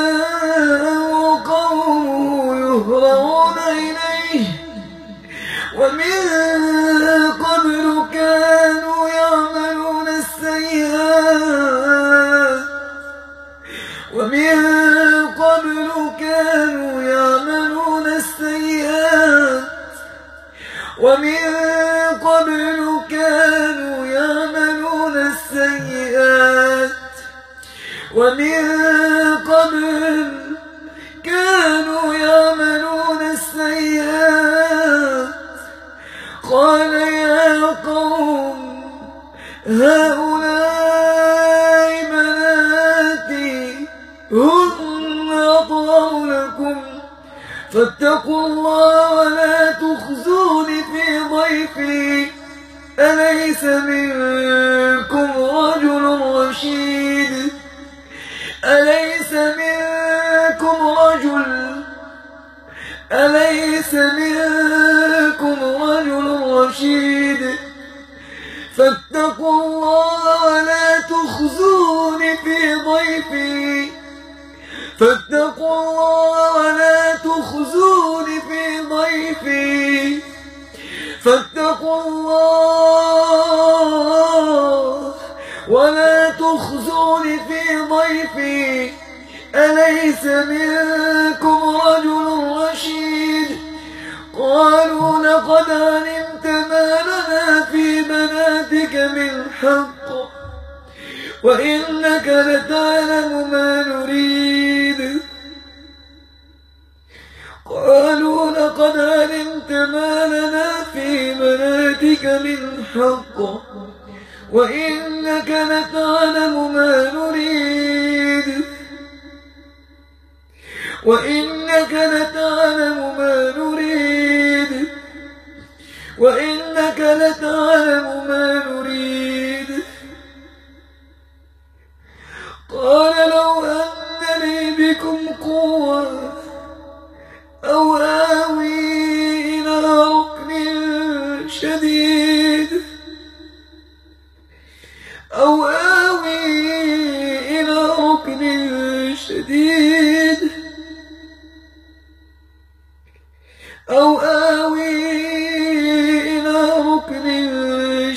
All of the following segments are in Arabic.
وجاءوا قومه يهرعون إليه ومن قبل كانوا يعملون السيئات ومن قبل كانوا يعملون السيئات ومن قبل ومن قبل كانوا يعملون السيئات. قال يا قوم هؤلاء بناتي هن أطهر لكم. فاتقوا الله ولا تخزون في ضيفي. أليس منكم رجل رشيد؟ أليس منكم رجل؟ أليس منكم رجل رشيد؟ فاتقوا الله ولا تخزون في ضيفي. فاتقوا الله ولا تخزون في ضيفي. فاتقوا الله ضيفي أليس منكم رجل رشيد؟ قالوا لقد علمت ما لنا في بناتك من حق وإنك لتعلم ما نريد. قالوا لقد علمت ما لنا في بناتك من حق وإنك لتعلم ما نريد.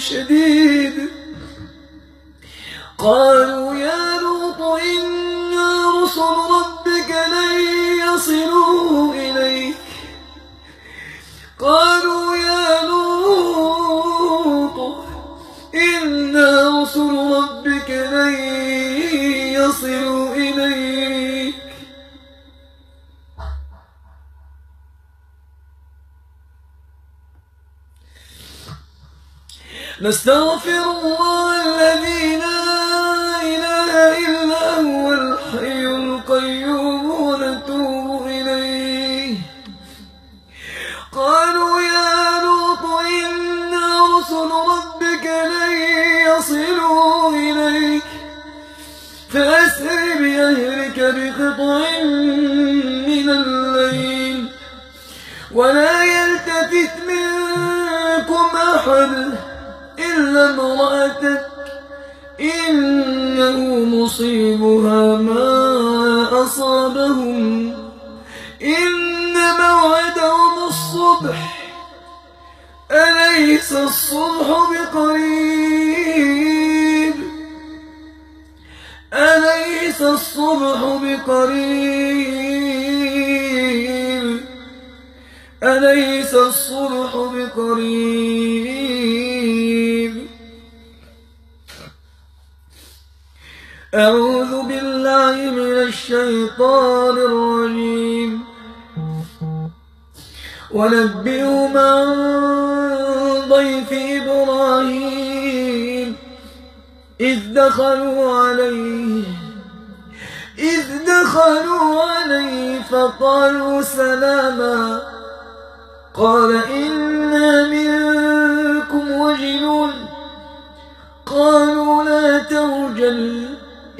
شديد. قالوا يا لوط إنا رسل ربك نستغفر الله الذي لا إله إلا هو الحي القيوم ونتوب إليه. قالوا يا لوط إنا رسل ربك لن يصلوا إليك. فأسر بأهلك بقطع من الليل. ولا يلتفت منكم أحد. إلا امرأتك إنه مصيبها ما أصابهم. إن موعدهم الصبح أليس الصبح بقريب؟ أليس الصبح بقريب؟ أليس الصبح بقريب؟ أعوذ بالله من الشيطان الرجيم. ونبئهم عن ضيف إبراهيم. إذ دخلوا عليه إذ دخلوا عليه فقالوا سلاما. قال إنا منكم وجلون قالوا لا توجل.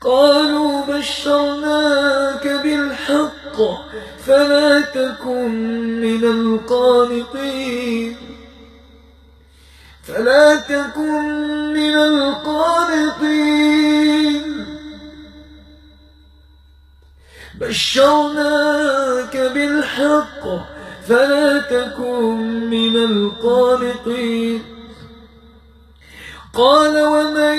قالوا بشرناك بالحق فلا تكن من القانطين. فلا تكن من القانطين. بشرناك بالحق فلا تكن من القانطين. قال ومن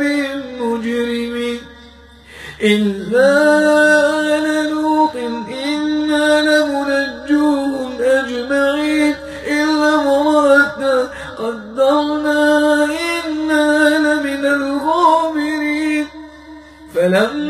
إلا آل لوط إنا لمنجوهم أجمعين إلا امرأته قدرنا إنا لمن الغابرين فلما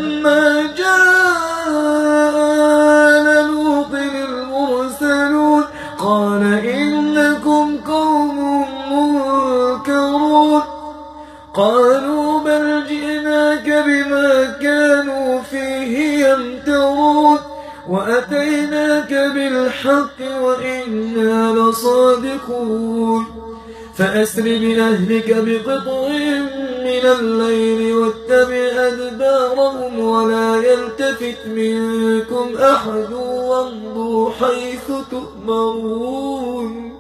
بالحق وإنا لصادقون. فأسر بأهلك بقطع من الليل واتبع أدبارهم ولا يلتفت منكم أحد وامضوا حيث تؤمرون.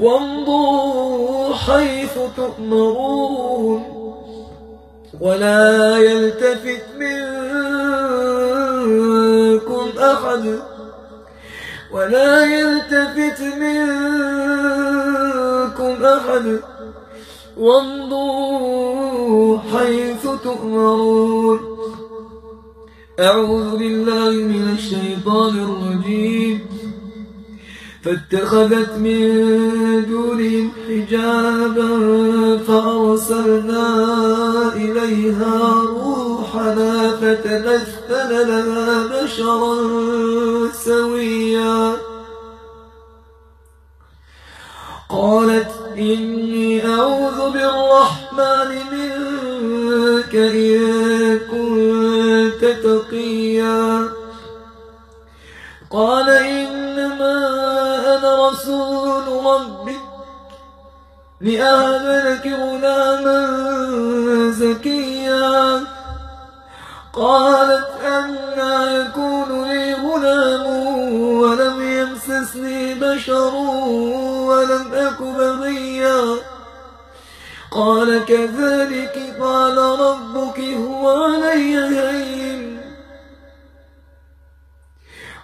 وامضوا حيث تؤمرون. ولا يلتفت منكم أحد ولا يلتفت منكم أحد. وامضوا حيث تؤمرون. أعوذ بالله من الشيطان الرجيم. فاتخذت من دونهم حجابا فأرسلنا إليها روحنا فتمثل لها بشرا سويا. قالت إني أعوذ بالرحمن منك إن كنت تقيا. قال إنما أنا رسول ربك لأهب لك غلاما قالت أنا يكون لي غلام ولم يمسسني بشر ولم أك بغيا. قال كذلك قال ربك هو علي هين.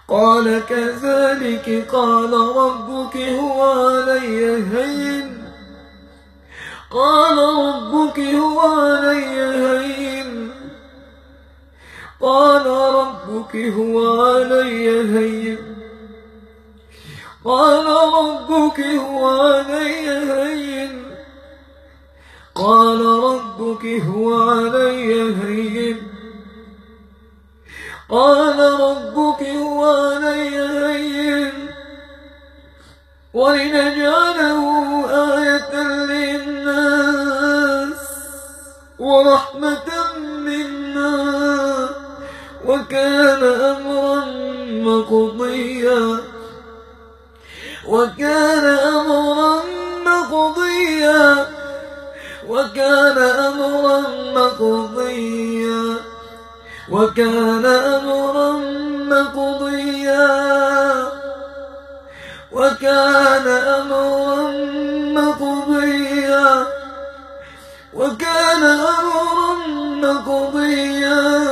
قال كذلك قال ربك هو علي هين. قال ربك هو علي هين. قال ربك هو علي هين. قال ربك هو علي هين. قال ربك هو علي هين. قال ربك هو علي هين. ولنجعله آية للناس ورحمة وكان أمرا مقضيا. وكان أمرا مقضيا. وكان أمرا مقضيا. وكان أمرا مقضيا. وكان أمرا مقضيا. وكان أمرا مقضيا.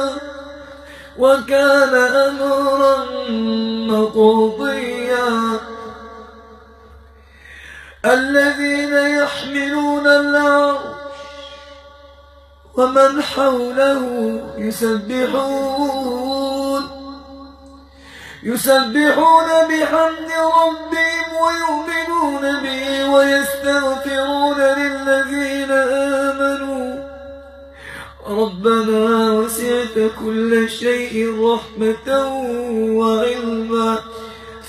وكان أمرا مقضيا. الذين يحملون العرش ومن حوله يسبحون. يسبحون بحمد ربهم ويؤمنون به ويستغفرون للذين آمنوا. ربنا كل شيء رحمة وعلما.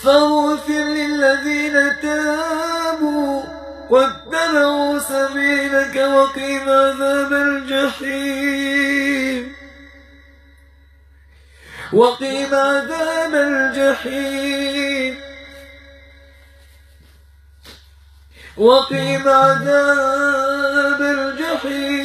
فاغفر للذين تابوا واتبعوا سبيلك وقهم عذاب الجحيم. وقهم عذاب الجحيم. وقهم عذاب الجحيم.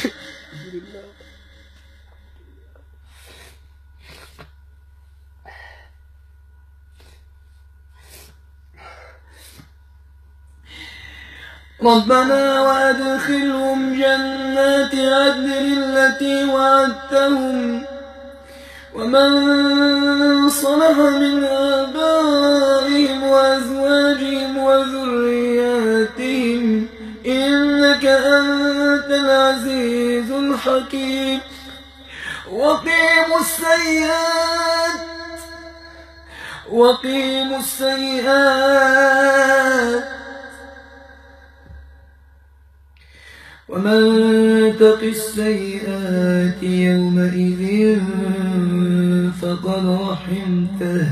ربنا وأدخلهم جنات عدن التي وعدتهم ومن صلح من آبائهم وأزواجهم وذرياتهم إنك أنت العزيز الحكيم. وقيموا السيئات وقيموا السيئات. ومن تق السيئات يومئذ فقد رحمته.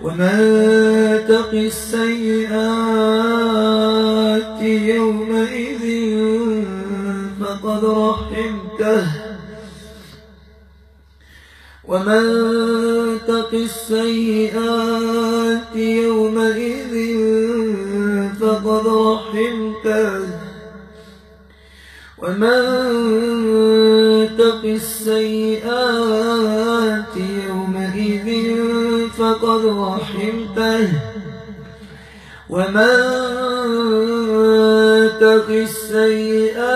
ومن تق السيئات يومئذ فقد رحمته. ومن تق السيئات يومئذ فقد رحمته. ومن تق السيئات يومئذ فقد رحمته. ومن تق السيئات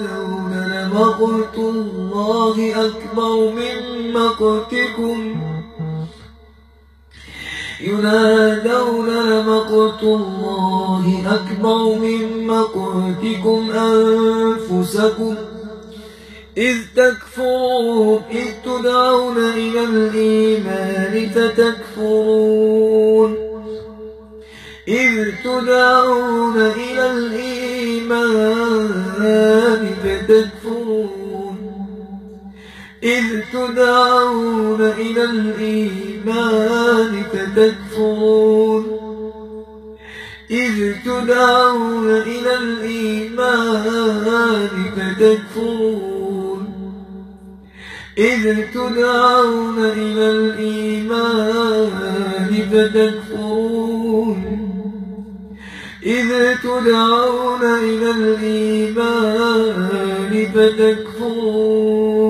لمقت الله أكبر من مقتكم. ينادون لمقت الله أكبر من مقتكم أنفسكم. إذ تكفرون إذ تدعون إلى الإيمان فتكفرون. إذ تدعون إلى الإيمان إذ تدعون إلى الإيمان فتكفرون. إذ تدعون إلى الإيمان فتكفرون. إذ تدعون إلى الإيمان فتكفرون. إذ تدعون إلى الإيمان فتكفرون.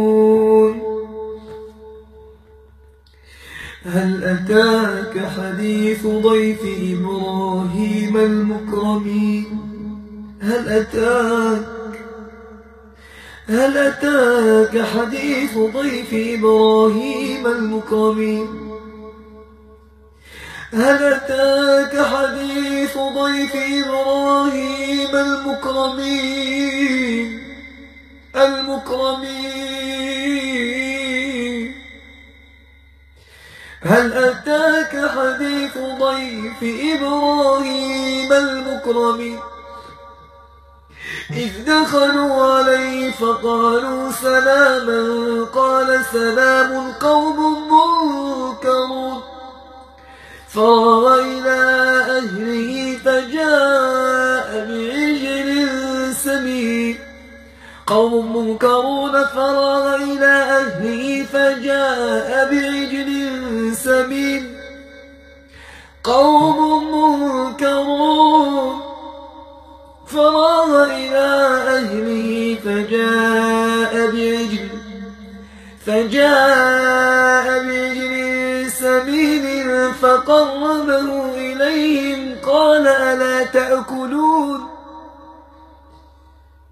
هل أتاك حديث ضيف إبراهيم المكرمين؟ هل أتاك هل أتاك حديث ضيف إبراهيم المكرمين؟ هل أتاك حديث ضيف إبراهيم المكرمين؟ المكرمين. هل أتاك حديث ضيف إبراهيم المكرمين إذ دخلوا عليه فقالوا سلاما قال سلام قوم منكرون إلى أهله فجاء قوم منكرون فراغ إلى أهله فجاء بعجل سمين. قوم منكرون فراغ إلى أهله فجاء بعجل فجاء بعجل سمين فقربه إليهم. قال ألا تأكلون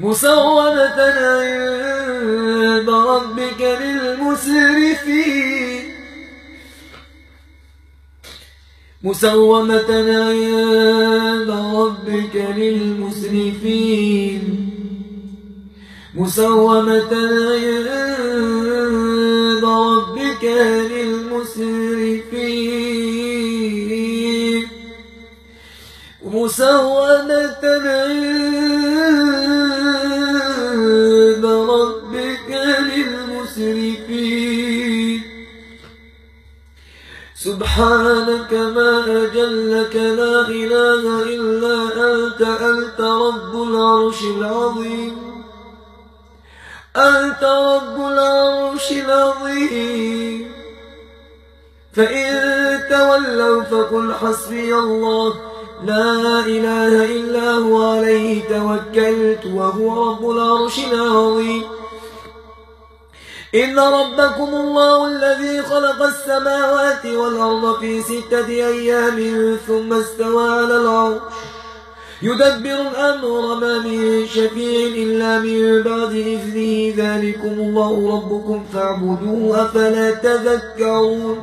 مسومة عند ربك للمسرفين. مسومة عند ربك للمسرفين. مسومة عند ربك للمسرفين. مسومة عند سبحانك ما أجلك لا إله إلا أنت أنت رب العرش العظيم. أنت رب العرش العظيم. فإن تولوا فقل حسبي الله. لا إله إلا هو عليه توكلت وهو رب العرش العظيم. إن ربكم الله الذي خلق السماوات والأرض في ستة أيام ثم استوى على العرش. يدبر الأمر ما من شفيع إلا من بعد إذنه. ذلكم الله ربكم فاعبدوه أفلا تذكرون.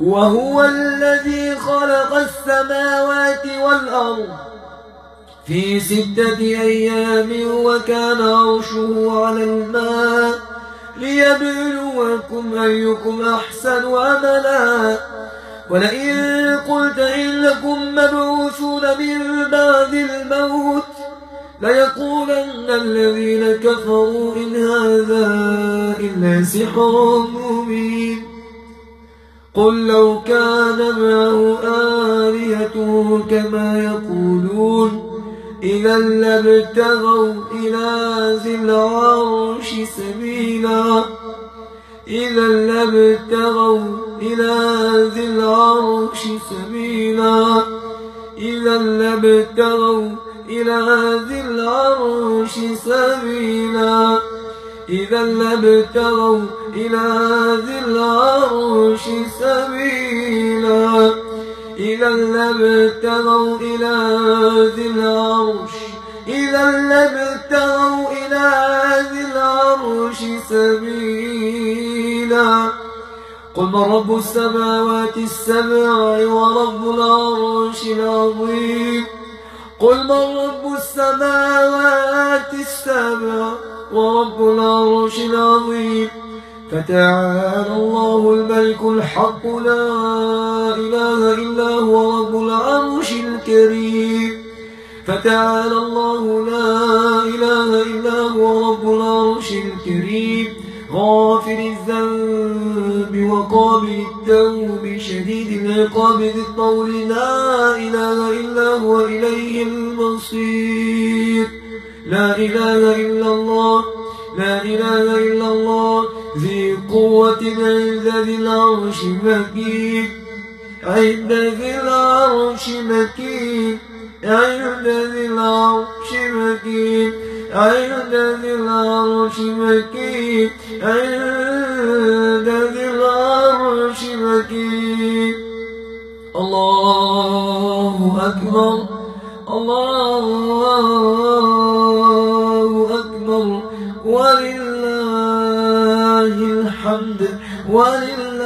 وهو الذي خلق السماوات والأرض في ستة أيام وكان عرشه على الماء. ليبلوكم أيكم أحسن عملا. ولئن قلت إنكم مبعوثون من بعد الموت ليقولن الذين كفروا إن هذا إلا سحر مبين. قل لو كان معه آلهة كما يقولون إذا لابتغوا إلى ذي العرش سبيلا. إذا لابتغوا إلى ذي العرش سبيلا. إذا لابتغوا إلى ذي العرش سبيلا. إذا لابتغوا إلى ذي العرش سبيلا. إذا لابتغوا إلى ذي العرش سبيلا. قل رب السماوات السبع ورب العرش العظيم. قل من رب السماوات السبع ورب العرش العظيم. فتعالى الله الملك الحق لا إله إلا هو رب العرش الكريم. فتعالى الله لا إله إلا هو رب أكبر. الله أكبر. ولله الحمد. ولله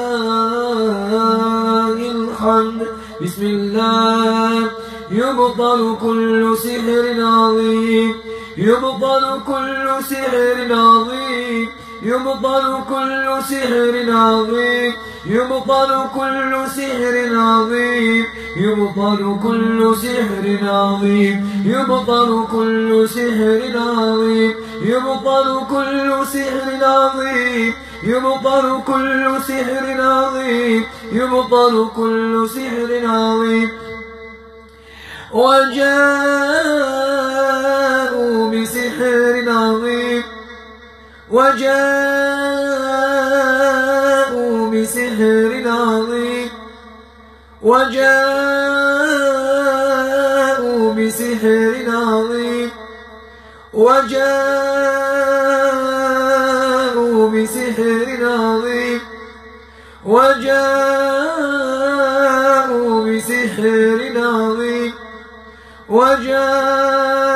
الحمد. بسم الله. يبطل كل سحر عظيم. يبطل كل سحر عظيم. يبطل كل سحر عظيم. يبطل كل سحر عظيم. يبطل كل سحر عظيم. يبطل كل سحر عظيم. يبطل كل سحر عظيم. يبطل كل سحر عظيم. يبطل كل سحر عظيم. وجاءوا بسحر عظيم. وجاءوا بسحر عظيم. وجاءوا بسحر عظيم. وجاءوا بسحر عظيم. وجاءوا بسحر عظيم. وجاءوا